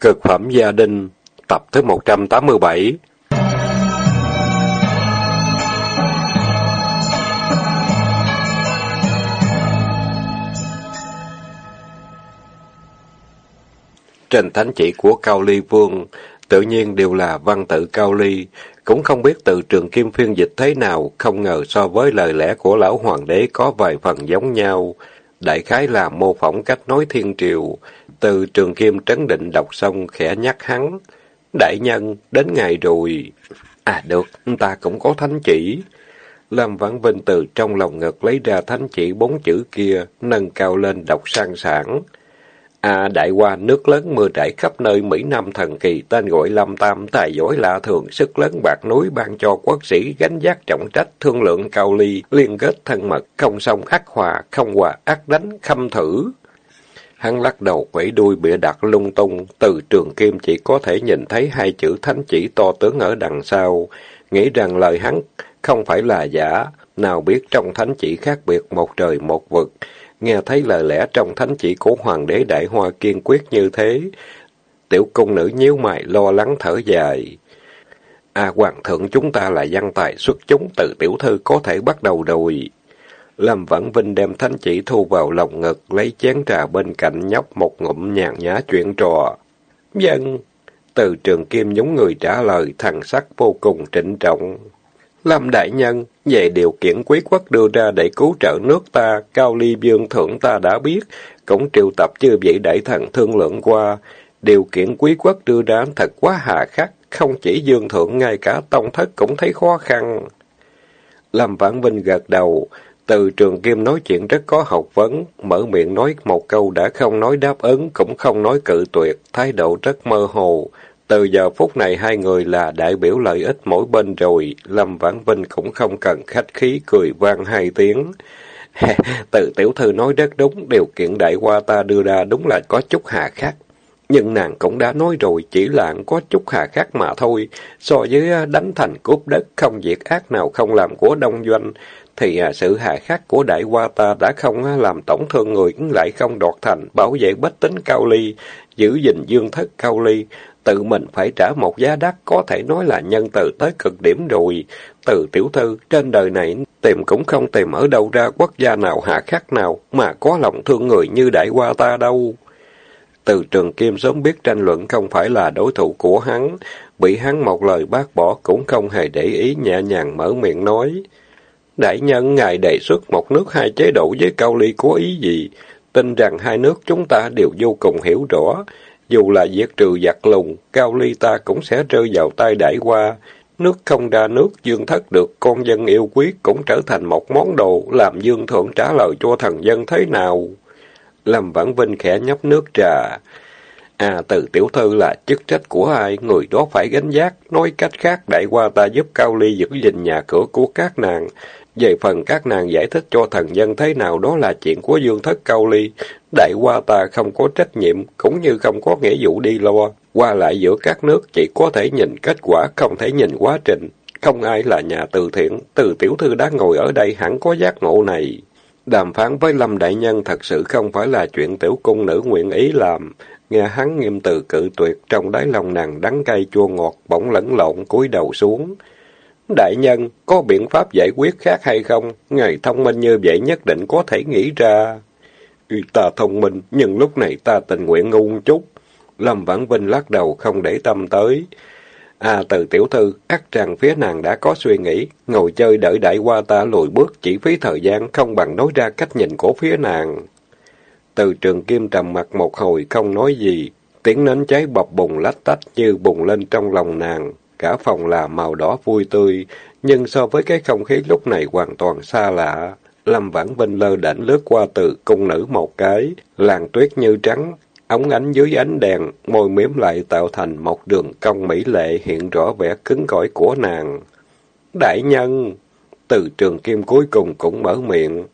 Cực phẩm gia đình, tập thứ 187 Trên thánh chỉ của Cao Ly Vương, tự nhiên đều là văn tự Cao Ly, cũng không biết từ trường kim phiên dịch thế nào, không ngờ so với lời lẽ của lão hoàng đế có vài phần giống nhau. Đại khái là mô phỏng cách nói thiên triều, từ trường kim trấn định đọc xong khẽ nhắc hắn. Đại nhân, đến ngày rồi. À được, ta cũng có thánh chỉ. Lâm Vãn Vinh từ trong lòng ngực lấy ra thánh chỉ bốn chữ kia, nâng cao lên đọc sang sảng. À, đại qua nước lớn mưa trải khắp nơi Mỹ Nam thần kỳ, tên gọi Lâm Tam, tài giỏi lạ thường, sức lớn bạc núi ban cho quốc sĩ, gánh giác trọng trách, thương lượng cao ly, liên kết thân mật, không song ác hòa, không hòa ác đánh, khâm thử. Hắn lắc đầu quẩy đuôi bịa đặt lung tung, từ trường kim chỉ có thể nhìn thấy hai chữ thánh chỉ to tướng ở đằng sau, nghĩ rằng lời hắn không phải là giả, nào biết trong thánh chỉ khác biệt một trời một vực, nghe thấy lời lẽ trong thánh chỉ của hoàng đế đại hoa kiên quyết như thế. Tiểu cung nữ nhíu mày lo lắng thở dài. À hoàng thượng chúng ta là văn tài xuất chúng, từ tiểu thư có thể bắt đầu rồi. Lâm Vãn Vinh đem thánh chỉ thu vào lòng ngực, lấy chén trà bên cạnh nhóc một ngụm nhàn nhã chuyện trò. Dân! Từ trường kim nhúng người trả lời, thằng sắc vô cùng trịnh trọng. Lâm Đại Nhân, về điều kiện quý quốc đưa ra để cứu trợ nước ta, Cao Ly Dương Thượng ta đã biết, cũng triệu tập chư vị đại thần thương lượng qua. Điều kiện quý quốc đưa ra thật quá hà khắc, không chỉ Dương Thượng, ngay cả Tông Thất cũng thấy khó khăn. Lâm Vãn Vinh gật đầu, từ trường kim nói chuyện rất có học vấn, mở miệng nói một câu đã không nói đáp ứng, cũng không nói cự tuyệt, thái độ rất mơ hồ. Từ giờ phút này hai người là đại biểu lợi ích mỗi bên rồi, Lâm Vãn Vinh cũng không cần khách khí cười vang hai tiếng. Từ tiểu thư nói rất đúng, điều kiện đại qua ta đưa ra đúng là có chút hạ khắc. Nhưng nàng cũng đã nói rồi, chỉ là có chút hạ khắc mà thôi. So với à, đánh thành cúp đất, không việc ác nào không làm của đông doanh, thì à, sự hạ khắc của đại qua ta đã không à, làm tổn thương người, lại không đoạt thành, bảo vệ bách tính cao ly, giữ gìn dương thất cao ly, tự mình phải trả một giá đắt có thể nói là nhân từ tới cực điểm rồi. Từ tiểu thư, trên đời này tìm cũng không tìm ở đâu ra quốc gia nào hạ khắc nào mà có lòng thương người như đại qua ta đâu. Từ trường kim sớm biết tranh luận không phải là đối thủ của hắn, bị hắn một lời bác bỏ cũng không hề để ý nhẹ nhàng mở miệng nói. Đại nhân ngài đề xuất một nước hai chế độ với cao ly có ý gì? Tin rằng hai nước chúng ta đều vô cùng hiểu rõ. Dù là diệt trừ giặc lùng, cao ly ta cũng sẽ rơi vào tay đại qua. Nước không ra nước, dương thất được con dân yêu quý cũng trở thành một món đồ, làm dương thượng trả lời cho thần dân thế nào? Lâm Vãn Vinh khẽ nhấp nước trà. À, từ tiểu thư là chức trách của ai, người đó phải gánh giác. Nói cách khác, đại qua ta giúp Cao Ly giữ gìn nhà cửa của các nàng. Về phần các nàng giải thích cho thần dân thế nào đó là chuyện của dương thất Cao Ly. Đại qua ta không có trách nhiệm, cũng như không có nghĩa vụ đi lo. Qua lại giữa các nước chỉ có thể nhìn kết quả, không thể nhìn quá trình. Không ai là nhà từ thiện, từ tiểu thư đã ngồi ở đây hẳn có giác ngộ này. Đàm phán với Lâm Đại Nhân thật sự không phải là chuyện tiểu cung nữ nguyện ý làm. Nghe hắn nghiêm từ cự tuyệt, trong đáy lòng nàng đắng cay chua ngọt, bỗng lẫn lộn cúi đầu xuống. Đại nhân, có biện pháp giải quyết khác hay không? Ngài thông minh như vậy nhất định có thể nghĩ ra. Ta thông minh, nhưng lúc này ta tình nguyện ngu chút. Lâm Vãn Vinh lắc đầu không để tâm tới. À, từ tiểu thư, ắt rằng phía nàng đã có suy nghĩ, ngồi chơi đợi đại qua ta lùi bước, chỉ phí thời gian, không bằng nói ra cách nhìn của phía nàng. Từ trường kim trầm mặt một hồi, không nói gì, tiếng nến cháy bập bùng lách tách như bùng lên trong lòng nàng. Cả phòng là màu đỏ vui tươi, nhưng so với cái không khí lúc này hoàn toàn xa lạ. Lâm Vãn Vinh lơ đảnh lướt qua từ cung nữ một cái, làn tuyết như trắng, ống ánh dưới ánh đèn, môi miếm lại tạo thành một đường cong mỹ lệ hiện rõ vẻ cứng cỏi của nàng. Đại nhân! Từ trường kim cuối cùng cũng mở miệng.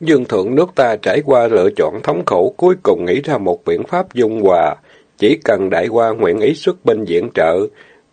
Dương thượng nước ta trải qua lựa chọn thống khổ cuối cùng nghĩ ra một biện pháp dung hòa. Chỉ cần đại qua nguyện ý xuất binh diện trợ,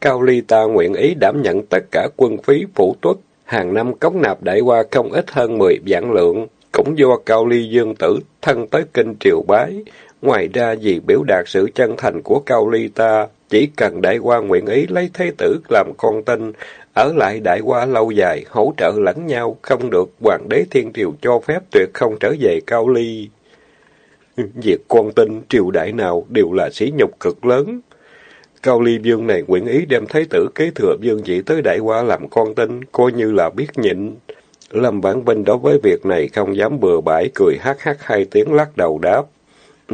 Cao Ly ta nguyện ý đảm nhận tất cả quân phí phụ tuất, hàng năm cống nạp đại qua không ít hơn mười vạn lượng, cũng do Cao Ly Dương Tử thân tới kinh triều bái, Ngoài ra vì biểu đạt sự chân thành của Cao Ly ta, chỉ cần đại qua nguyện ý lấy thế tử làm con tin, ở lại đại qua lâu dài, hỗ trợ lẫn nhau, không được hoàng đế thiên triều cho phép tuyệt không trở về Cao Ly. Việc con tin triều đại nào đều là sỉ nhục cực lớn. Cao Ly vương này nguyện ý đem thái tử kế thừa vương vị tới đại qua làm con tin, coi như là biết nhịn. Lâm Vãn Vinh đối với việc này không dám bừa bãi, cười hát hát hai tiếng lắc đầu đáp.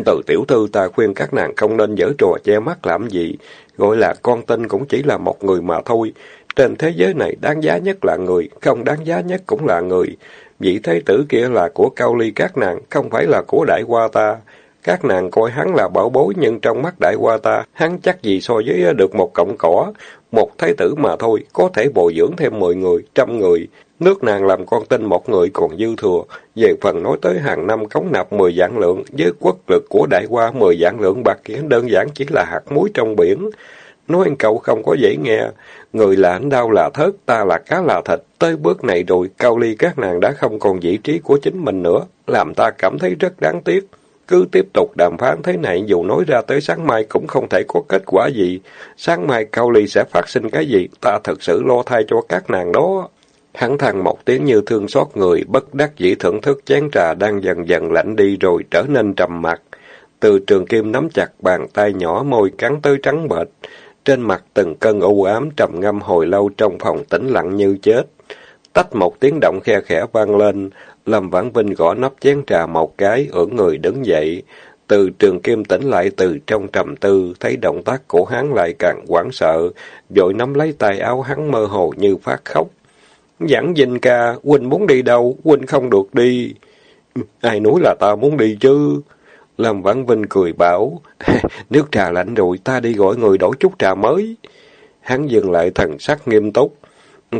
Từ tiểu thư ta khuyên các nàng không nên dở trò che mắt làm gì, gọi là con tin cũng chỉ là một người mà thôi. Trên thế giới này đáng giá nhất là người, không đáng giá nhất cũng là người. Vị thế tử kia là của cao ly các nàng, không phải là của đại qua ta. Các nàng coi hắn là bảo bối nhưng trong mắt đại qua ta, hắn chắc gì so với được một cọng cỏ. Một thái tử mà thôi, có thể bồi dưỡng thêm mười người, trăm người. Nước nàng làm con tin một người còn dư thừa. Về phần nói tới hàng năm cống nạp mười vạn lượng, với quốc lực của đại qua mười vạn lượng bạc kia đơn giản chỉ là hạt muối trong biển. Nói anh cậu không có dễ nghe. Người là anh đau là thớt, ta là cá là thịt. Tới bước này rồi, cao ly các nàng đã không còn vị trí của chính mình nữa. Làm ta cảm thấy rất đáng tiếc. Cứ tiếp tục đàm phán thế này dù nói ra tới sáng mai cũng không thể có kết quả gì. Sáng mai Cao Ly sẽ phát sinh cái gì, ta thật sự lo thay cho các nàng đó. Hắn than một tiếng như thương xót người, bất đắc dĩ thưởng thức chén trà đang dần dần lạnh đi rồi trở nên trầm mặc. Từ trường kim nắm chặt bàn tay nhỏ môi cắn tới trắng bệch. Trên mặt từng cơn u ám trầm ngâm hồi lâu trong phòng tĩnh lặng như chết. Tách một tiếng động khe khẽ vang lên, Lâm Vãn Vinh gõ nắp chén trà một cái, ưỡn người đứng dậy. Từ trường kim tỉnh lại từ trong trầm tư, thấy động tác của hắn lại càng hoảng sợ, vội nắm lấy tay áo hắn mơ hồ như phát khóc. Giảng dinh ca, Huynh muốn đi đâu, Huynh không được đi. Ai nói là ta muốn đi chứ? Lâm Vãn Vinh cười bảo, nước trà lạnh rồi, ta đi gọi người đổi chút trà mới. Hắn dừng lại thần sắc nghiêm túc.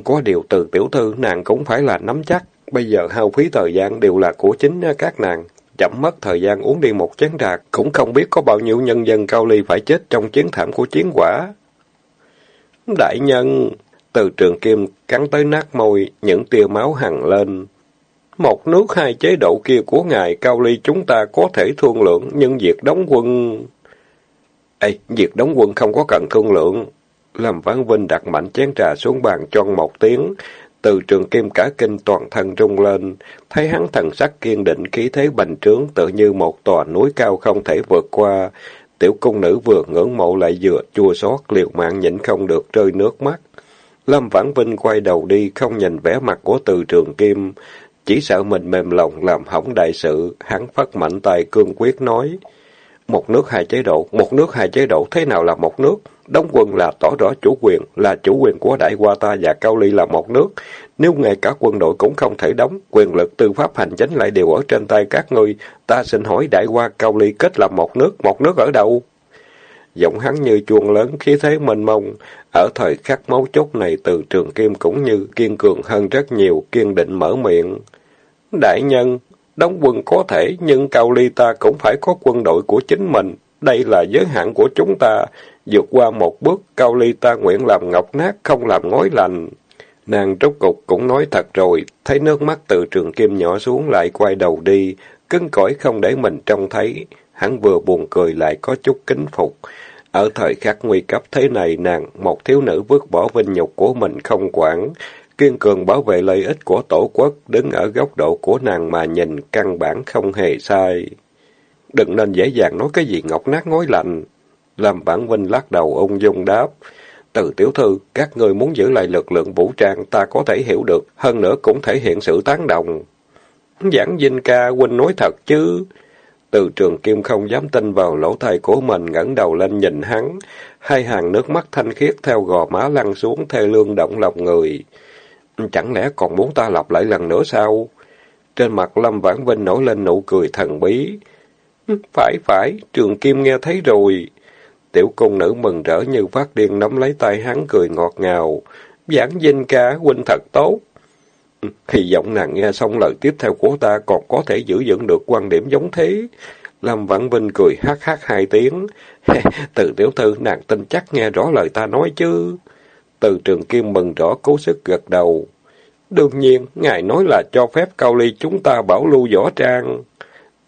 Có điều từ tiểu thư nàng cũng phải là nắm chắc, bây giờ hao phí thời gian đều là của chính các nàng. Chậm mất thời gian uống đi một chén trà, cũng không biết có bao nhiêu nhân dân cao ly phải chết trong chiến thảm của chiến quả. Đại nhân, từ trường kim cắn tới nát môi, những tia máu hằng lên. Một nước hai chế độ kia của ngài cao ly chúng ta có thể thương lượng, nhưng việc đóng quân... Ê, việc đóng quân không có cần thương lượng. Lâm Văn Vinh đặt mạnh chén trà xuống bàn tròn một tiếng, từ trường kim cả kinh toàn thân rung lên, thấy hắn thần sắc kiên định khí thế bành trướng tự như một tòa núi cao không thể vượt qua. Tiểu cung nữ vừa ngưỡng mộ lại vừa chua xót liều mạng nhịn không được rơi nước mắt. Lâm Vãn Vinh quay đầu đi, không nhìn vẻ mặt của từ trường kim, chỉ sợ mình mềm lòng làm hỏng đại sự, hắn phát mạnh tay cương quyết nói. Một nước hai chế độ, một nước hai chế độ, thế nào là một nước? Đóng quân là tỏ rõ chủ quyền, là chủ quyền của Đại Hoa ta và Cao Ly là một nước. Nếu ngay cả quân đội cũng không thể đóng, quyền lực tư pháp hành chính lại đều ở trên tay các ngươi, ta xin hỏi Đại Hoa Cao Ly kết làm một nước, một nước ở đâu? Giọng hắn như chuông lớn, khí thế mênh mông. Ở thời khắc máu chốt này, từ trường kim cũng như kiên cường hơn rất nhiều, kiên định mở miệng. Đại nhân, đóng quân có thể, nhưng Cao Ly ta cũng phải có quân đội của chính mình. Đây là giới hạn của chúng ta. Vượt qua một bước, Cao Ly ta nguyện làm ngọc nát, không làm ngói lành. Nàng trúc cục cũng nói thật rồi, thấy nước mắt từ trường kim nhỏ xuống lại quay đầu đi, cứng cỏi không để mình trông thấy. Hắn vừa buồn cười lại có chút kính phục. Ở thời khắc nguy cấp thế này, nàng, một thiếu nữ vứt bỏ vinh nhục của mình không quản, kiên cường bảo vệ lợi ích của tổ quốc, đứng ở góc độ của nàng mà nhìn, căn bản không hề sai. Đừng nên dễ dàng nói cái gì ngọc nát ngói lạnh. Làm bản Vinh lắc đầu ung dung đáp. Từ tiểu thư, các người muốn giữ lại lực lượng vũ trang, ta có thể hiểu được, hơn nữa cũng thể hiện sự tán đồng. Giảng Vinh ca, huynh nói thật chứ? Từ trường kim không dám tin vào lỗ tai của mình, ngẩng đầu lên nhìn hắn. Hai hàng nước mắt thanh khiết theo gò má lăn xuống, thê lương động lòng người. Chẳng lẽ còn muốn ta lặp lại lần nữa sao? Trên mặt Lâm Vãn Vinh nổi lên nụ cười thần bí. Phải phải, trường kim nghe thấy rồi. Tiểu cung nữ mừng rỡ như phát điên nắm lấy tay hắn cười ngọt ngào. Giảng dinh ca, huynh thật tốt. Hy vọng nàng nghe xong lời tiếp theo của ta còn có thể giữ vững được quan điểm giống thế. Lâm Vãn Vinh cười hát hát hai tiếng. Từ tiểu thư nàng tin chắc nghe rõ lời ta nói chứ. Từ trường kim mừng rõ cố sức gật đầu. Đương nhiên, ngài nói là cho phép cao ly chúng ta bảo lưu võ trang.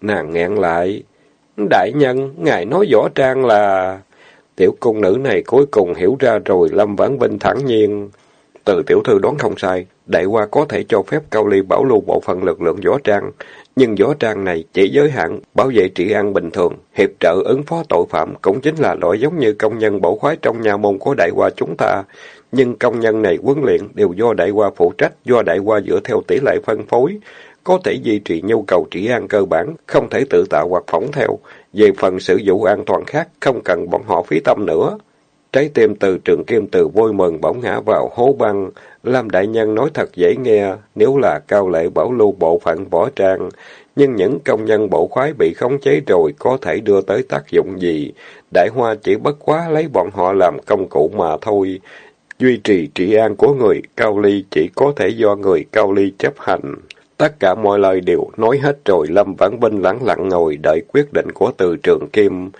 Nàng ngẹn lại. Đại nhân, ngài nói võ trang là... Tiểu cung nữ này cuối cùng hiểu ra rồi, Lâm Vãn Vinh thẳng nhiên. Từ tiểu thư đoán không sai, đại hoa có thể cho phép cao ly bảo lưu bộ phận lực lượng võ trang, nhưng võ trang này chỉ giới hạn bảo vệ trị an bình thường, hiệp trợ ứng phó tội phạm cũng chính là loại giống như công nhân bổ khoái trong nhà môn của đại hoa chúng ta. Nhưng công nhân này huấn luyện đều do đại hoa phụ trách, do đại hoa dựa theo tỷ lệ phân phối, có thể duy trì nhu cầu trị an cơ bản, không thể tự tạo hoặc phóng theo. Về phần sử dụng an toàn khác, không cần bọn họ phí tâm nữa. Trái tim từ trường kim từ vui mừng bỗng ngã vào hố băng. Lam Đại Nhân nói thật dễ nghe, nếu là cao lệ bảo lưu bộ phận võ trang, nhưng những công nhân bộ khoái bị khống chế rồi có thể đưa tới tác dụng gì? Đại Hoa chỉ bất quá lấy bọn họ làm công cụ mà thôi. Duy trì trị an của người cao ly chỉ có thể do người cao ly chấp hành. Tất cả mọi lời đều nói hết rồi, Lâm Vãn Vinh lẳng lặng ngồi đợi quyết định của từ trường Kim.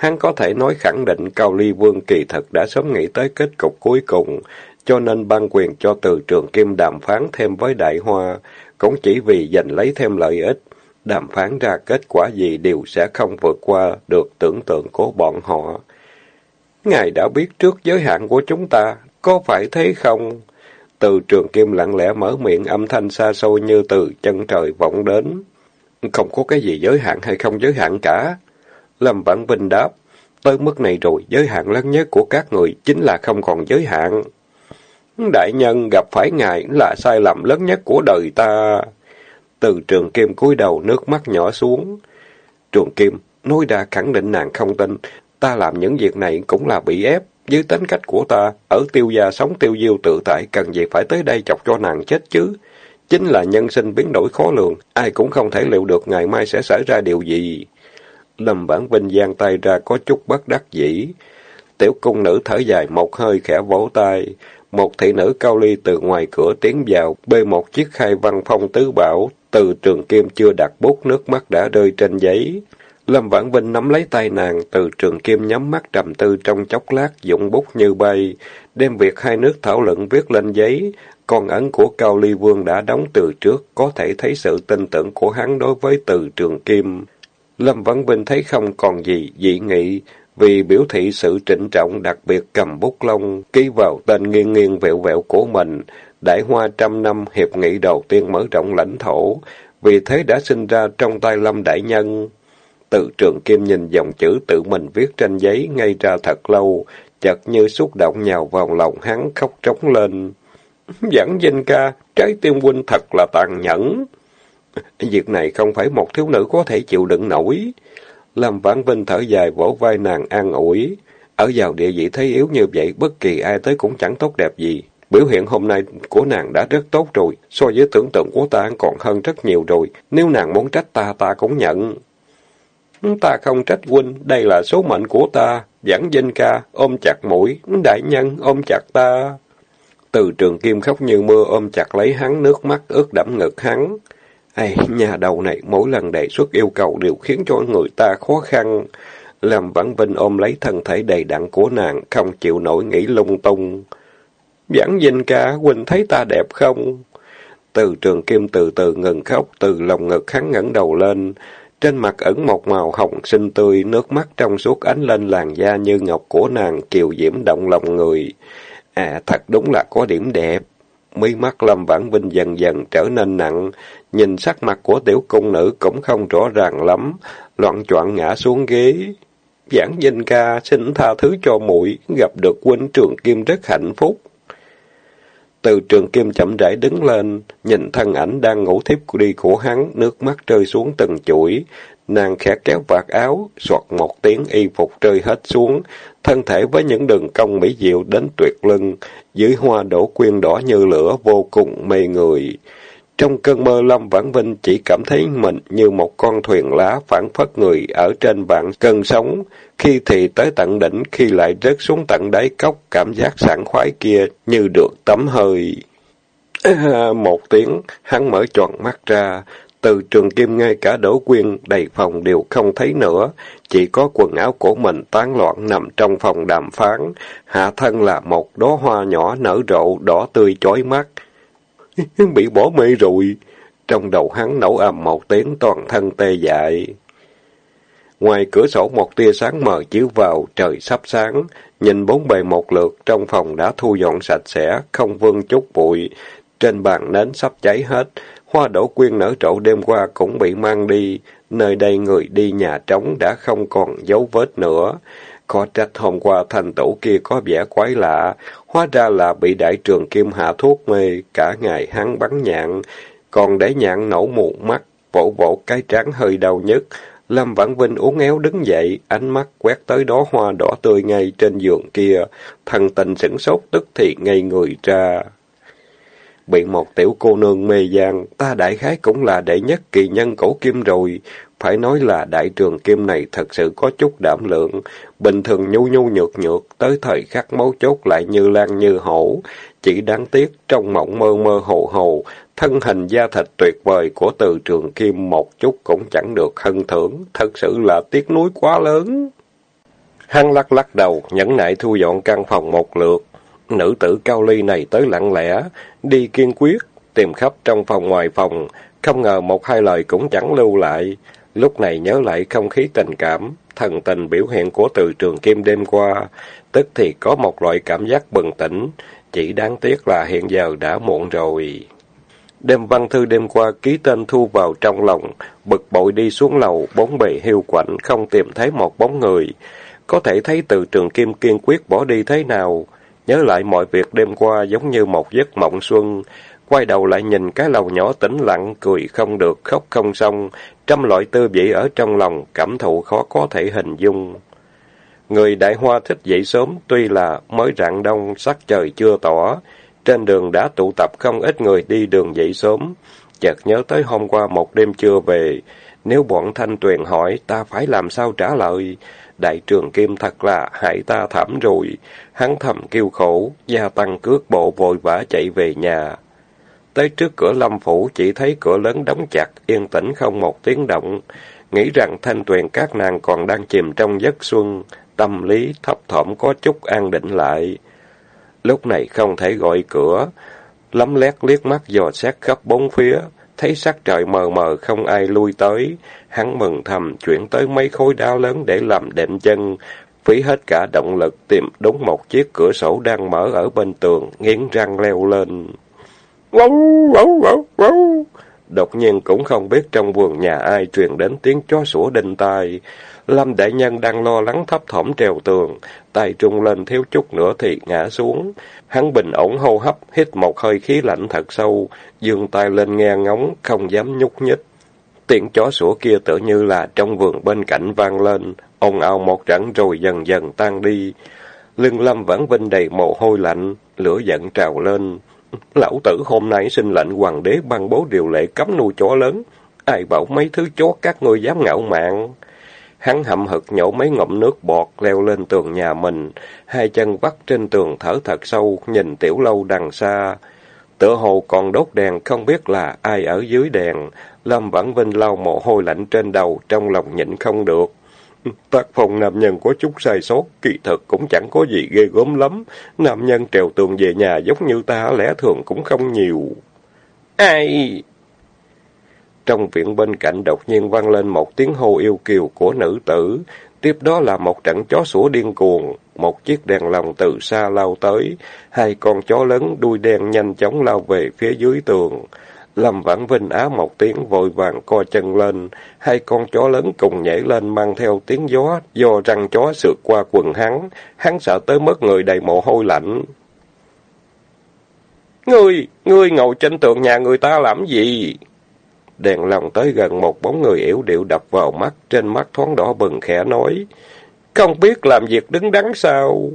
Hắn có thể nói khẳng định Cao Ly Vương kỳ thực đã sớm nghĩ tới kết cục cuối cùng, cho nên ban quyền cho từ trường Kim đàm phán thêm với Đại Hoa, cũng chỉ vì giành lấy thêm lợi ích. Đàm phán ra kết quả gì đều sẽ không vượt qua được tưởng tượng của bọn họ. Ngài đã biết trước giới hạn của chúng ta, có phải thế không? Từ trường kim lặng lẽ mở miệng âm thanh xa xôi như từ chân trời vọng đến. Không có cái gì giới hạn hay không giới hạn cả. Lâm Vãn Vinh đáp, tới mức này rồi, giới hạn lớn nhất của các người chính là không còn giới hạn. Đại nhân gặp phải ngài là sai lầm lớn nhất của đời ta. Từ trường kim cúi đầu nước mắt nhỏ xuống. Trường kim, nói ra khẳng định nàng không tin, ta làm những việc này cũng là bị ép. Với tính cách của ta, ở tiêu gia sống tiêu diêu tự tại, cần gì phải tới đây chọc cho nàng chết chứ? Chính là nhân sinh biến đổi khó lường, ai cũng không thể liệu được ngày mai sẽ xảy ra điều gì. Lâm Vãn Vinh giang tay ra có chút bất đắc dĩ. Tiểu cung nữ thở dài một hơi khẽ vỗ tay. Một thị nữ cao ly từ ngoài cửa tiến vào, bê một chiếc khai văn phong tứ bảo, từ trường kim chưa đặt bút nước mắt đã rơi trên giấy. Lâm Vãn Vinh nắm lấy tay nàng, từ trường kim nhắm mắt trầm tư trong chốc lát, dụng bút như bay, đem việc hai nước thảo luận viết lên giấy. Con ấn của Cao Ly Vương đã đóng từ trước, có thể thấy sự tin tưởng của hắn đối với từ trường kim. Lâm văn Vinh thấy không còn gì dị nghị, vì biểu thị sự trịnh trọng đặc biệt cầm bút lông, ký vào tên nghiêng nghiêng vẹo vẹo của mình, đại hoa trăm năm hiệp nghị đầu tiên mở rộng lãnh thổ, vì thế đã sinh ra trong tay Lâm Đại Nhân. Tự trường kim nhìn dòng chữ tự mình viết trên giấy ngay ra thật lâu, chợt như xúc động nhào vào lòng hắn khóc trống lên. Giảng danh ca, trái tim huynh thật là tàn nhẫn. Việc này không phải một thiếu nữ có thể chịu đựng nổi. Lâm Vãn Vinh thở dài vỗ vai nàng an ủi. Ở vào địa vị thế yếu như vậy, bất kỳ ai tới cũng chẳng tốt đẹp gì. Biểu hiện hôm nay của nàng đã rất tốt rồi, so với tưởng tượng của ta còn hơn rất nhiều rồi. Nếu nàng muốn trách ta, ta cũng nhận. Ta không trách huynh, đây là số mệnh của ta. Giảng danh ca, ôm chặt mũi, đại nhân ôm chặt ta. Từ trường kim khóc như mưa ôm chặt lấy hắn, nước mắt ướt đẫm ngực hắn. Ây, nhà đầu này mỗi lần đề xuất yêu cầu đều khiến cho người ta khó khăn. Làm Vãn Vinh ôm lấy thân thể đầy đặn của nàng, không chịu nổi nghĩ lung tung. Giảng dinh ca, Quỳnh thấy ta đẹp không? Từ trường kim từ từ ngừng khóc, từ lòng ngực hắn ngẩng đầu lên. Trên mặt ẩn một màu hồng xinh tươi, nước mắt trong suốt ánh lên làn da như ngọc của nàng, kiều diễm động lòng người. À, thật đúng là có điểm đẹp. Mí mắt Lâm Vãn Vinh dần dần trở nên nặng, nhìn sắc mặt của tiểu cung nữ cũng không rõ ràng lắm, loạn choạng ngã xuống ghế. Giảng Vinh ca, xin tha thứ cho muội gặp được huynh trường kim rất hạnh phúc. Từ trường kim chậm rãi đứng lên, nhìn thân ảnh đang ngủ thiếp đi của hắn, nước mắt rơi xuống từng chuỗi. Nàng khẽ kéo vạt áo, soạt một tiếng y phục rơi hết xuống, thân thể với những đường cong mỹ diệu đến tuyệt lưng, dưới hoa đổ quyên đỏ như lửa vô cùng mê người. Trong cơn mơ Lâm Vãn Vinh chỉ cảm thấy mình như một con thuyền lá phản phất người ở trên vạn cơn sóng, khi thì tới tận đỉnh, khi lại rớt xuống tận đáy cốc, cảm giác sảng khoái kia như được tắm hơi. À, một tiếng, hắn mở tròn mắt ra, từ trường kim ngay cả đổ quyên đầy phòng đều không thấy nữa, chỉ có quần áo của mình tán loạn nằm trong phòng đàm phán, hạ thân là một đóa hoa nhỏ nở rộ đỏ tươi chói mắt. Bị bỏ mê rồi. Trong đầu hắn nổ ầm một tiếng toàn thân tê dại. Ngoài cửa sổ một tia sáng mờ chiếu vào, trời sắp sáng. Nhìn bốn bề một lượt, trong phòng đã thu dọn sạch sẽ, không vương chút bụi. Trên bàn nến sắp cháy hết, hoa đổ quyên nở trộ đêm qua cũng bị mang đi. Nơi đây người đi nhà trống đã không còn dấu vết nữa. Có trách hôm qua thành tổ kia có vẻ quái lạ, hóa ra là bị đại trường kim hạ thuốc mê, cả ngày hắn bắn nhạn, còn để nhạn nổ mù mắt, vỗ vỗ cái trán hơi đau nhất. Lâm Vãn Vinh uốn éo đứng dậy, ánh mắt quét tới đó hoa đỏ tươi ngay trên giường kia, thần tình sửng sốt tức thì ngây người ra. Bị một tiểu cô nương mê giang, ta đại khái cũng là đệ nhất kỳ nhân cổ kim rồi, phải nói là đại trường kim này thật sự có chút đảm lượng, bình thường nhu nhu nhược nhược, tới thời khắc máu chốt lại như lan như hổ. Chỉ đáng tiếc, trong mộng mơ mơ hồ hồ, thân hình da thịt tuyệt vời của từ trường kim một chút cũng chẳng được hân thưởng, thật sự là tiếc nuối quá lớn. Hắn lắc lắc đầu, nhẫn nại thu dọn căn phòng một lượt. Nữ tử cao ly này tới lặng lẽ, đi kiên quyết, tìm khắp trong phòng ngoài phòng, không ngờ một hai lời cũng chẳng lưu lại. Lúc này nhớ lại không khí tình cảm, thần tình biểu hiện của từ trường kim đêm qua, tức thì có một loại cảm giác bừng tỉnh, chỉ đáng tiếc là hiện giờ đã muộn rồi. Đêm văn thư đêm qua ký tên thu vào trong lòng, bực bội đi xuống lầu, bốn bề hiu quạnh, không tìm thấy một bóng người. Có thể thấy từ trường kim kiên quyết bỏ đi thế nào. Nhớ lại mọi việc đêm qua giống như một giấc mộng xuân, quay đầu lại nhìn cái lầu nhỏ tĩnh lặng, cười không được, khóc không xong, trăm loại tư vị ở trong lòng, cảm thụ khó có thể hình dung. Người đại hoa thích dậy sớm, tuy là mới rạng đông, sắc trời chưa tỏ, trên đường đã tụ tập không ít người đi đường dậy sớm. Chợt nhớ tới hôm qua một đêm chưa về, nếu bọn Thanh Tuyền hỏi, ta phải làm sao trả lời? Đại trường Kim thật là hại ta thảm rồi. Hắn thầm kêu khổ, gia tăng cước bộ vội vã chạy về nhà. Tới trước cửa lâm phủ chỉ thấy cửa lớn đóng chặt, yên tĩnh không một tiếng động. Nghĩ rằng thanh tuyền các nàng còn đang chìm trong giấc xuân, tâm lý thấp thỏm có chút an định lại. Lúc này không thể gọi cửa, lấm lét liếc mắt dò xét khắp bốn phía, thấy sắc trời mờ mờ không ai lui tới. Hắn mừng thầm chuyển tới mấy khối đá lớn để làm đệm chân, phí hết cả động lực tìm đúng một chiếc cửa sổ đang mở ở bên tường, nghiến răng leo lên. Wow, wow, wow, wow. Đột nhiên cũng không biết trong vườn nhà ai truyền đến tiếng chó sủa đinh tai. Lâm đại nhân đang lo lắng thấp thỏm trèo tường, tay trung lên thiếu chút nữa thì ngã xuống. Hắn bình ổn hô hấp, hít một hơi khí lạnh thật sâu, dương tay lên nghe ngóng, không dám nhúc nhích. Tiếng chó sủa kia tự như là trong vườn bên cạnh vang lên, ồn ào một trận rồi dần dần tan đi. Lưng Lâm vẫn vinh đầy mồ hôi lạnh, lửa giận trào lên. Lão tử hôm nay xin lệnh hoàng đế ban bố điều lệ cấm nuôi chó lớn. Ai bảo mấy thứ chó các ngươi dám ngạo mạn. Hắn hậm hực nhổ mấy ngụm nước bọt leo lên tường nhà mình, hai chân vắt trên tường thở thật sâu, nhìn tiểu lâu đằng xa. Tựa hồ còn đốt đèn, không biết là ai ở dưới đèn. Lâm Vãn Vinh lau mồ hôi lạnh trên đầu, trong lòng nhịn không được. Tác phong nam nhân có chút sai sót, kỳ thực cũng chẳng có gì ghê gớm lắm. Nam nhân trèo tường về nhà giống như ta lẽ thường cũng không nhiều. Ai? Trong viện bên cạnh đột nhiên vang lên một tiếng hô yêu kiều của nữ tử. Tiếp đó là một trận chó sủa điên cuồng. Một chiếc đèn lồng từ xa lao tới. Hai con chó lớn đuôi đen nhanh chóng lao về phía dưới tường. Lâm Vãn Vinh á một tiếng vội vàng co chân lên, hai con chó lớn cùng nhảy lên mang theo tiếng gió, do răng chó sượt qua quần hắn, hắn sợ tới mất người đầy mồ hôi lạnh. Ngươi, ngươi ngồi trên tường nhà người ta làm gì? Đèn lòng tới gần một bóng người yếu điệu đập vào mắt, trên mắt thoáng đỏ bừng khẽ nói. Không biết làm việc đứng đắn sao?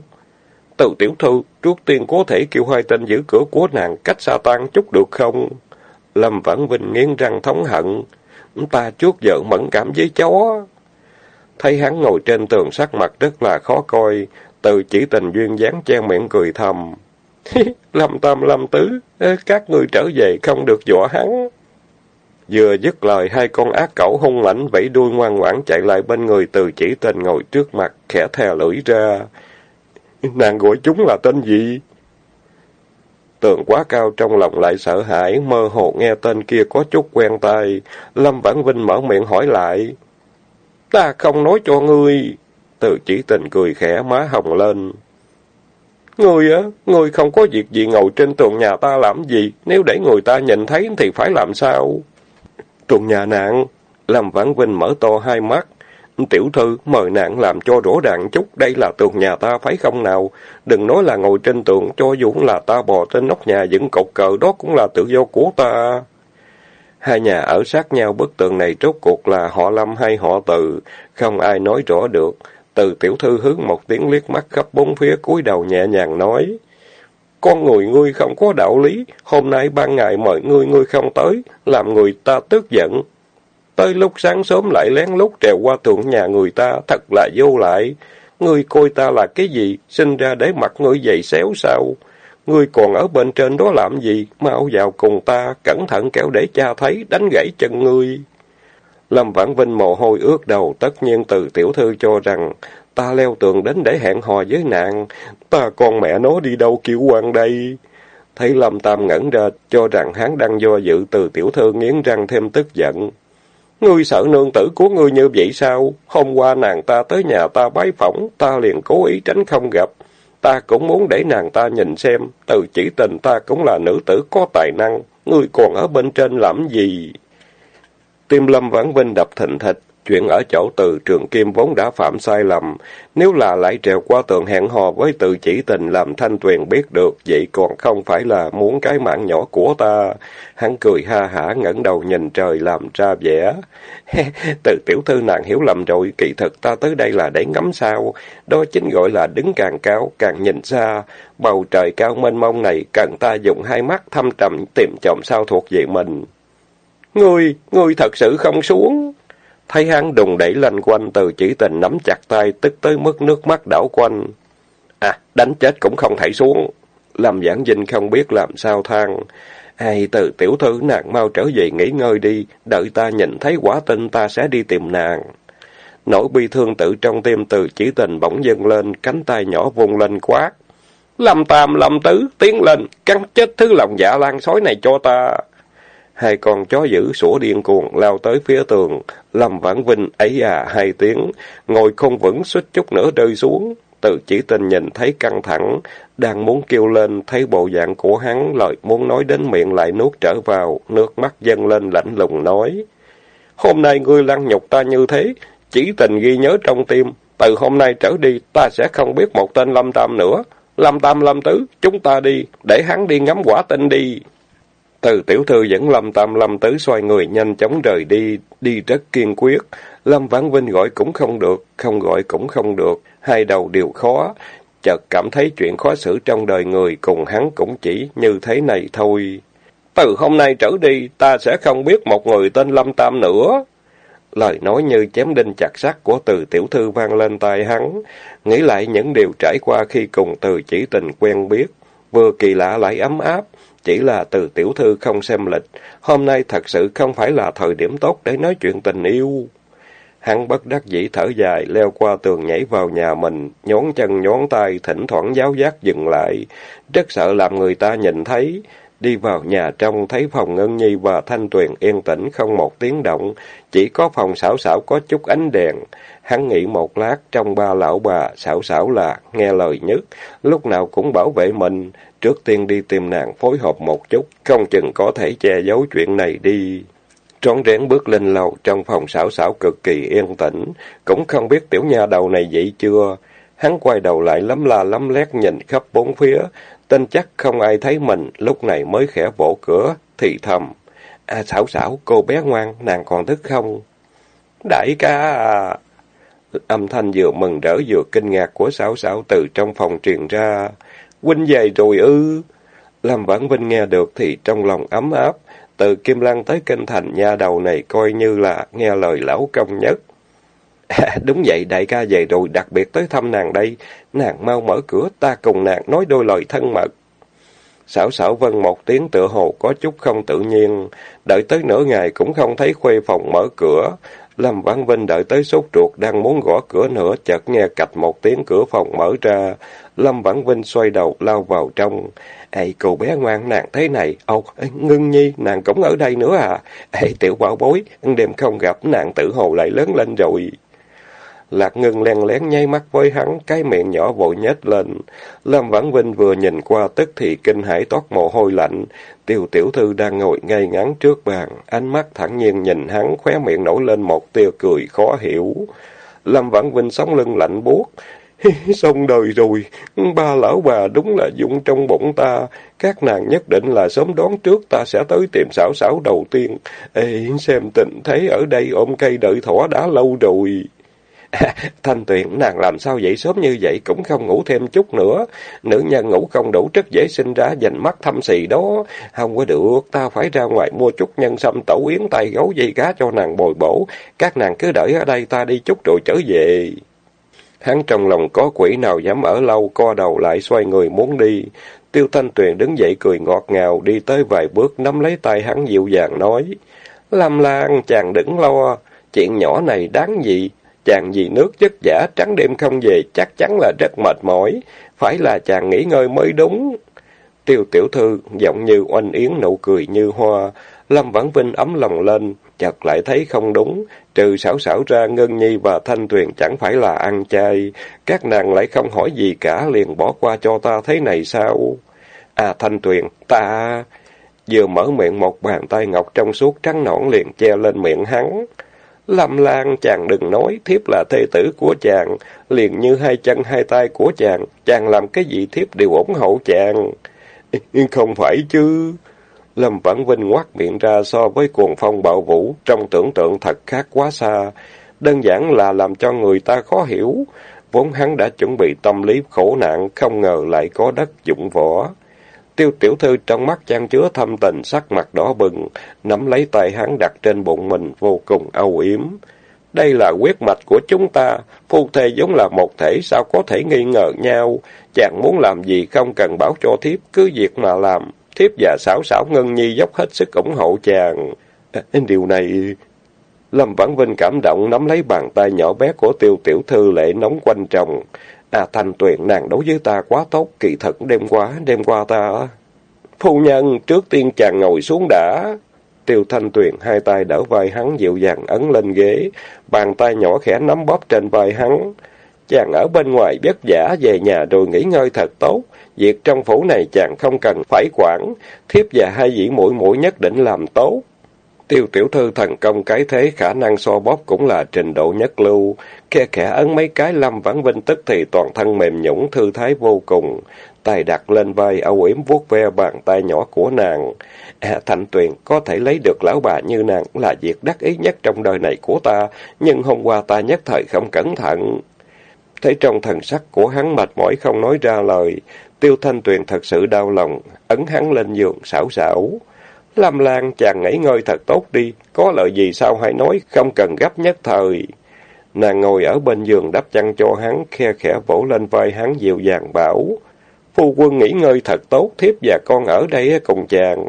Từ tiểu thư, trước tiên có thể kêu hai tên giữ cửa của nàng cách xa tan chút được không? Lâm Vãn Vinh nghiến răng thống hận. Ta chuốt giận mẫn cảm với chó. Thấy hắn ngồi trên tường sắc mặt rất là khó coi, từ chỉ tình duyên dáng chen miệng cười thầm. Lâm Tam Lâm Tứ, các người trở về không được dọa hắn. Vừa dứt lời, hai con ác cẩu hung lãnh vẫy đuôi ngoan ngoãn chạy lại bên người từ chỉ tình ngồi trước mặt, khẽ thè lưỡi ra. Nàng gọi chúng là tên gì? Tường quá cao trong lòng lại sợ hãi, mơ hồ nghe tên kia có chút quen tai. Lâm Vãn Vinh mở miệng hỏi lại. Ta không nói cho ngươi. Từ chỉ tình cười khẽ má hồng lên. Ngươi á, ngươi không có việc gì ngồi trên tường nhà ta làm gì, nếu để người ta nhìn thấy thì phải làm sao? Tường nhà nạn, Lâm Vãn Vinh mở to hai mắt. Tiểu thư, mời nạn làm cho rõ ràng chút, đây là tường nhà ta phải không nào? Đừng nói là ngồi trên tường, cho dù là ta bò trên nóc nhà dựng cột cờ, đó cũng là tự do của ta. Hai nhà ở sát nhau bức tường này rốt cuộc là họ Lâm hay họ Từ, không ai nói rõ được. Từ tiểu thư hướng một tiếng liếc mắt khắp bốn phía cúi đầu nhẹ nhàng nói. Con người ngươi không có đạo lý, hôm nay ban ngày mời ngươi ngươi không tới, làm người ta tức giận. Tới lúc sáng sớm lại lén lút trèo qua tường nhà người ta, thật là vô lại. Ngươi coi ta là cái gì, sinh ra để mặt ngươi dày xéo sao? Ngươi còn ở bên trên đó làm gì, mau vào cùng ta, cẩn thận kéo để cha thấy, đánh gãy chân ngươi. Lâm Vãn Vinh mồ hôi ướt đầu, tất nhiên từ tiểu thư cho rằng ta leo tường đến để hẹn hò với nạn, ta con mẹ nó đi đâu kiểu quan đây. Thấy Lâm Tam ngẩn ra, cho rằng hắn đang do dự từ tiểu thư nghiến răng thêm tức giận. Ngươi sợ nương tử của ngươi như vậy sao? Hôm qua nàng ta tới nhà ta bái phỏng, ta liền cố ý tránh không gặp. Ta cũng muốn để nàng ta nhìn xem, từ chỉ tình ta cũng là nữ tử có tài năng, ngươi còn ở bên trên làm gì? Tim Lâm Vãn Vinh đập thình thịch, chuyện ở chỗ từ trường kim vốn đã phạm sai lầm. Nếu là lại trèo qua tường hẹn hò với từ chỉ tình làm thanh tuyền biết được, vậy còn không phải là muốn cái mạng nhỏ của ta. Hắn cười ha hả ngẩng đầu nhìn trời làm ra vẻ. từ tiểu thư nàng hiểu lầm rồi, kỳ thực ta tới đây là để ngắm sao. Đó chính gọi là đứng càng cao, càng nhìn xa. Bầu trời cao mênh mông này cần ta dùng hai mắt thăm trầm tìm chòm sao thuộc về mình. Ngươi, ngươi thật sự không xuống. Thấy hắn đùng đẩy lên quanh từ chỉ tình nắm chặt tay, tức tới mức nước mắt đảo quanh. À, đánh chết cũng không thể xuống. Làm giảng dinh không biết làm sao than. Hay từ tiểu thư nàng mau trở về nghỉ ngơi đi, đợi ta nhìn thấy quả tin ta sẽ đi tìm nàng. Nỗi bi thương tự trong tim từ chỉ tình bỗng dâng lên, cánh tay nhỏ vung lên quát. Lâm tam, lâm tứ, tiến lên, cắn chết thứ lòng dạ lan sói này cho ta. Hai con chó dữ sủa điên cuồng lao tới phía tường. Lâm Vãn Vinh ấy à hai tiếng, ngồi không vững suýt chút nữa rơi xuống. tự chỉ tình nhìn thấy căng thẳng, đang muốn kêu lên, thấy bộ dạng của hắn, lời muốn nói đến miệng lại nuốt trở vào, nước mắt dâng lên lạnh lùng nói. Hôm nay ngươi lăng nhục ta như thế, chỉ tình ghi nhớ trong tim, từ hôm nay trở đi ta sẽ không biết một tên Lâm Tam nữa. Lâm Tam Lâm Tứ, chúng ta đi, để hắn đi ngắm quả tinh đi. Từ tiểu thư dẫn Lâm Tam Lâm tới xoay người nhanh chóng rời đi, đi rất kiên quyết. Lâm Vãn Vinh gọi cũng không được, không gọi cũng không được, hai đầu đều khó. Chợt cảm thấy chuyện khó xử trong đời người cùng hắn cũng chỉ như thế này thôi. Từ hôm nay trở đi, ta sẽ không biết một người tên Lâm Tam nữa. Lời nói như chém đinh chặt sắt của từ tiểu thư vang lên tai hắn, nghĩ lại những điều trải qua khi cùng từ chỉ tình quen biết, vừa kỳ lạ lại ấm áp, chỉ là từ tiểu thư không xem lịch, hôm nay thật sự không phải là thời điểm tốt để nói chuyện tình yêu. Hắn bất đắc dĩ thở dài, leo qua tường nhảy vào nhà mình, nhón chân nhón tay, thỉnh thoảng giáo giác dừng lại, rất sợ làm người ta nhìn thấy. Đi vào nhà trong thấy phòng Ngân Nhi và Thanh Tuyền yên tĩnh không một tiếng động, chỉ có phòng xảo xảo có chút ánh đèn. Hắn nghĩ một lát, trong ba lão bà, xảo xảo là nghe lời nhất, lúc nào cũng bảo vệ mình, trước tiên đi tìm nàng phối hợp một chút, không chừng có thể che giấu chuyện này đi. Trón rén bước lên lầu, trong phòng xảo xảo cực kỳ yên tĩnh, cũng không biết tiểu nha đầu này vậy chưa. Hắn quay đầu lại lấm la lấm lét nhìn khắp bốn phía, tin chắc không ai thấy mình, lúc này mới khẽ vỗ cửa, thì thầm. À xảo xảo, cô bé ngoan, nàng còn thức không? Đại ca à! Âm thanh vừa mừng rỡ vừa kinh ngạc của xảo xảo từ trong phòng truyền ra. Huynh về rồi ư? Lâm Vãn Vinh nghe được thì trong lòng ấm áp. Từ Kim Lan tới Kinh Thành nha đầu này coi như là nghe lời lão công nhất. À, đúng vậy, đại ca về rồi, đặc biệt tới thăm nàng đây. Nàng mau mở cửa, ta cùng nàng nói đôi lời thân mật. Xảo xảo vân một tiếng tựa hồ có chút không tự nhiên. Đợi tới nửa ngày cũng không thấy khuê phòng mở cửa. Lâm văn Vinh đợi tới sốt ruột đang muốn gõ cửa nữa, chợt nghe cạch một tiếng cửa phòng mở ra. Lâm Vãn Vinh xoay đầu lao vào trong. Ê, cô bé ngoan nàng thế này. Ồ, Ngưng Nhi, nàng cũng ở đây nữa à? Ê, tiểu bảo bối, đêm không gặp, nàng tự hồ lại lớn lên rồi. Lạc Ngân len lén nháy mắt với hắn, cái miệng nhỏ vội nhếch lên. Lâm Vãn Vinh vừa nhìn qua tức thì kinh hãi toát mồ hôi lạnh. Tiêu tiểu thư đang ngồi ngay ngắn trước bàn, ánh mắt thẳng nhiên nhìn hắn, khóe miệng nổi lên một tia cười khó hiểu. Lâm Vãn Vinh sống lưng lạnh buốt Xong đời rồi, ba lão bà đúng là dụng trong bụng ta. Các nàng nhất định là sớm đón trước ta sẽ tới tìm xảo xảo đầu tiên. Ê, xem tình thấy ở đây ôm cây đợi thỏ đã lâu rồi. thanh tuyền, nàng làm sao dậy sớm như vậy cũng không ngủ thêm chút nữa. Nữ nhân ngủ không đủ rất dễ sinh ra dành mắt thâm xì đó. Không có được, ta phải ra ngoài mua chút nhân sâm tẩu yến tay gấu dây cá cho nàng bồi bổ. Các nàng cứ đợi ở đây ta đi chút rồi trở về. Hắn trong lòng có quỷ nào dám ở lâu, co đầu lại xoay người muốn đi. Tiêu Thanh Tuyền đứng dậy cười ngọt ngào, đi tới vài bước, nắm lấy tay hắn dịu dàng nói. Lâm Lan, chàng đừng lo, chuyện nhỏ này đáng gì? Chàng vì nước chất giả, trắng đêm không về, chắc chắn là rất mệt mỏi. Phải là chàng nghỉ ngơi mới đúng. Tiêu tiểu thư, giọng như oanh yến nụ cười như hoa. Lâm Vãn Vinh ấm lòng lên, chợt lại thấy không đúng, trừ xảo xảo ra Ngân Nhi và Thanh Tuyền chẳng phải là ăn chay, các nàng lại không hỏi gì cả liền bỏ qua cho ta thế này sao? À Thanh Tuyền, ta... Vừa mở miệng một bàn tay ngọc trong suốt trắng nõn liền che lên miệng hắn. Lâm Lan, chàng đừng nói, thiếp là thê tử của chàng, liền như hai chân hai tay của chàng, chàng làm cái gì thiếp đều ủng hộ chàng. Không phải chứ... Lâm Vãn Vinh ngoác miệng ra so với cuồng phong bạo vũ, trong tưởng tượng thật khác quá xa. Đơn giản là làm cho người ta khó hiểu. Vốn hắn đã chuẩn bị tâm lý khổ nạn, không ngờ lại có đất dụng võ. Tiêu tiểu thư trong mắt chan chứa thâm tình, sắc mặt đỏ bừng, nắm lấy tay hắn đặt trên bụng mình, vô cùng âu yếm. Đây là quyết mạch của chúng ta, phu thê giống là một thể, sao có thể nghi ngờ nhau. Chàng muốn làm gì không cần báo cho thiếp, cứ việc mà làm thiếp và Sảo Sảo Ngân Nhi dốc hết sức ủng hộ chàng. À, điều này... Lâm Vãn Vinh cảm động nắm lấy bàn tay nhỏ bé của tiêu tiểu thư lệ nóng quanh chồng. À Thanh Tuyền nàng đối với ta quá tốt, kỳ thật đêm qua, đêm qua ta... Phu nhân, trước tiên chàng ngồi xuống đã. Tiêu Thanh Tuyền hai tay đỡ vai hắn dịu dàng ấn lên ghế, bàn tay nhỏ khẽ nắm bóp trên vai hắn. Chàng ở bên ngoài biết giả về nhà rồi nghỉ ngơi thật tốt. Việc trong phủ này chàng không cần phải quản. Thiếp và hai vị mũi mũi nhất định làm tốt. Tiêu tiểu thư thành công cái thế khả năng so bóp cũng là trình độ nhất lưu. Khe khẽ ấn mấy cái lâm vãn vinh tức thì toàn thân mềm nhũng thư thái vô cùng. tài đặt lên vai âu yếm vuốt ve bàn tay nhỏ của nàng. À, Thành Tuyền có thể lấy được lão bà như nàng là việc đắc ý nhất trong đời này của ta, nhưng hôm qua ta nhất thời không cẩn thận. Thấy trong thần sắc của hắn mệt mỏi không nói ra lời, tiêu thanh tuyền thật sự đau lòng, ấn hắn lên giường xảo xảo. Lâm Lan, chàng nghỉ ngơi thật tốt đi, có lợi gì sao hãy nói, không cần gấp nhất thời. Nàng ngồi ở bên giường đắp chăn cho hắn, khe khẽ vỗ lên vai hắn dịu dàng bảo. Phu quân nghỉ ngơi thật tốt, thiếp và con ở đây cùng chàng.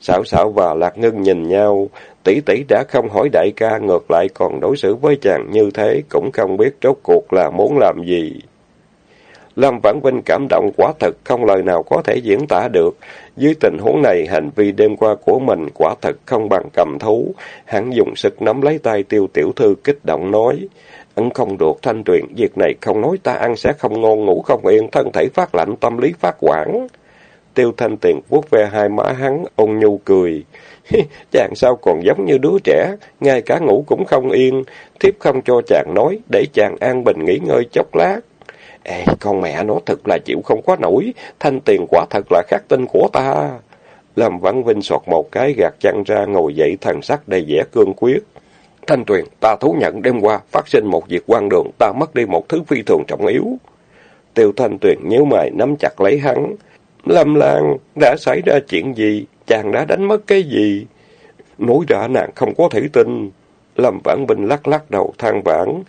Xảo xảo và Lạc Ngân nhìn nhau, tỷ tỷ đã không hỏi đại ca, ngược lại còn đối xử với chàng như thế, cũng không biết rốt cuộc là muốn làm gì. Lâm Vãn Vinh cảm động quả thật, không lời nào có thể diễn tả được. Dưới tình huống này, hành vi đêm qua của mình quả thật không bằng cầm thú. Hắn dùng sức nắm lấy tay tiêu tiểu thư kích động nói. Ăn không được thanh tuyền, việc này không nói ta ăn sẽ không ngon ngủ không yên, thân thể phát lạnh, tâm lý phát quản. Tiêu thanh tiền vuốt ve hai má hắn, ôn nhu cười. chàng sao còn giống như đứa trẻ, ngay cả ngủ cũng không yên, thiếp không cho chàng nói, để chàng an bình nghỉ ngơi chốc lát. Ê, con mẹ nó thật là chịu không có nổi, thanh tiền quả thật là khắc tinh của ta. Lâm Văn Vinh sọt một cái gạt chăn ra ngồi dậy thần sắc đầy vẻ cương quyết. Thanh Tuyền, ta thú nhận đêm qua phát sinh một việc quan đường, ta mất đi một thứ phi thường trọng yếu. Tiêu Thanh Tuyền nhíu mày nắm chặt lấy hắn. Lâm Lan, đã xảy ra chuyện gì? Chàng đã đánh mất cái gì? Nói ra nàng không có thể tin. Lâm Vãn bình lắc lắc đầu than vãn.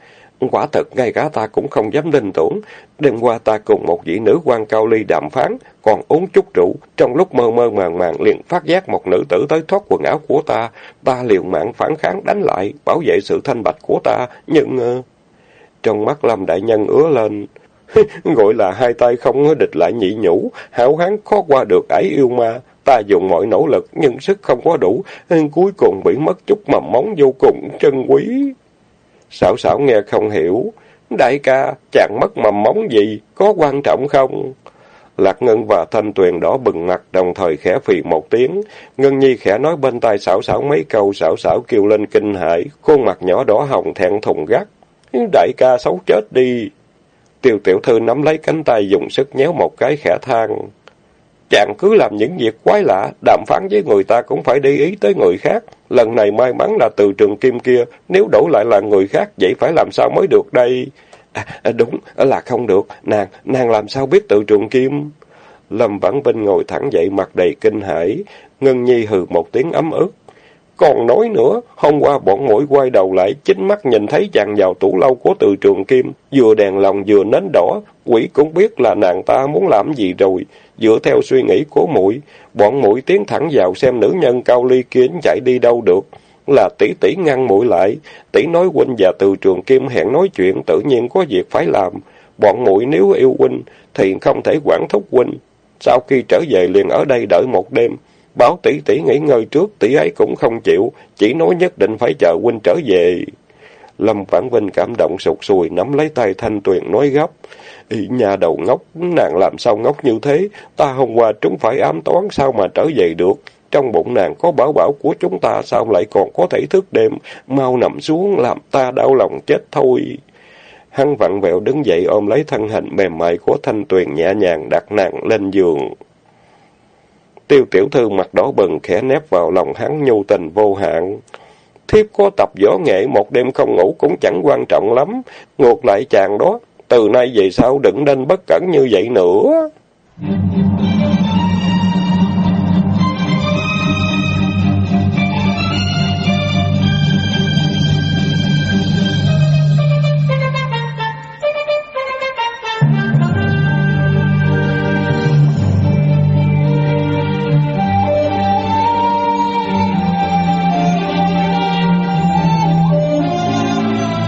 Quả thật, ngay cả ta cũng không dám tin tưởng. Đêm qua ta cùng một vị nữ quan cao ly đàm phán, còn uống chút rượu. Trong lúc mơ mơ màng màng liền phát giác một nữ tử tới thoát quần áo của ta. Ta liều mạng phản kháng đánh lại, bảo vệ sự thanh bạch của ta. Nhưng... Uh... Trong mắt Lâm Đại Nhân ứa lên. Gọi là hai tay không địch lại nhị nhũ, hảo hán khó qua được ấy yêu ma. Ta dùng mọi nỗ lực, nhưng sức không có đủ, cuối cùng bị mất chút mầm móng vô cùng trân quý. Xảo xảo nghe không hiểu. Đại ca, chàng mất mầm móng gì, có quan trọng không? Lạc Ngân và Thanh Tuyền đỏ bừng mặt, đồng thời khẽ phì một tiếng. Ngân Nhi khẽ nói bên tai xảo xảo mấy câu, xảo xảo kêu lên kinh hãi, khuôn mặt nhỏ đỏ hồng thẹn thùng gắt. Đại ca xấu chết đi. Tiêu tiểu thư nắm lấy cánh tay dùng sức nhéo một cái khẽ than. Chàng cứ làm những việc quái lạ, đàm phán với người ta cũng phải để ý tới người khác. Lần này may mắn là từ trường kim kia, nếu đổ lại là người khác, vậy phải làm sao mới được đây? À, à, đúng, là không được, nàng, nàng làm sao biết từ trường kim? Lâm Vãn Vinh ngồi thẳng dậy mặt đầy kinh hãi, Ngân Nhi hừ một tiếng ấm ức. Còn nói nữa, hôm qua bọn mũi quay đầu lại, chính mắt nhìn thấy chàng vào tủ lâu của từ trường kim, vừa đèn lòng vừa nến đỏ, quỷ cũng biết là nàng ta muốn làm gì rồi. Dựa theo suy nghĩ của mũi, bọn mũi tiến thẳng vào xem nữ nhân cao ly kiến chạy đi đâu được. Là tỷ tỷ ngăn mũi lại, tỷ nói huynh và từ trường kim hẹn nói chuyện tự nhiên có việc phải làm. Bọn mũi nếu yêu huynh thì không thể quản thúc huynh. Sau khi trở về liền ở đây đợi một đêm. Báo tỷ tỷ nghỉ ngơi trước, tỷ ấy cũng không chịu, chỉ nói nhất định phải chờ huynh trở về. Lâm Vãn Vinh cảm động sụt sùi, nắm lấy tay Thanh Tuyền nói gấp. Ý nhà đầu ngốc, nàng làm sao ngốc như thế? Ta hôm qua chúng phải ám toán sao mà trở về được? Trong bụng nàng có bảo bảo của chúng ta sao lại còn có thể thức đêm? Mau nằm xuống làm ta đau lòng chết thôi. Hắn vặn vẹo đứng dậy ôm lấy thân hình mềm mại của Thanh Tuyền nhẹ nhàng đặt nàng lên giường. Tiêu tiểu thư mặt đỏ bừng khẽ nép vào lòng hắn nhu tình vô hạn. Thiếp có tập võ nghệ một đêm không ngủ cũng chẳng quan trọng lắm. Ngược lại chàng đó, từ nay về sau đừng nên bất cẩn như vậy nữa.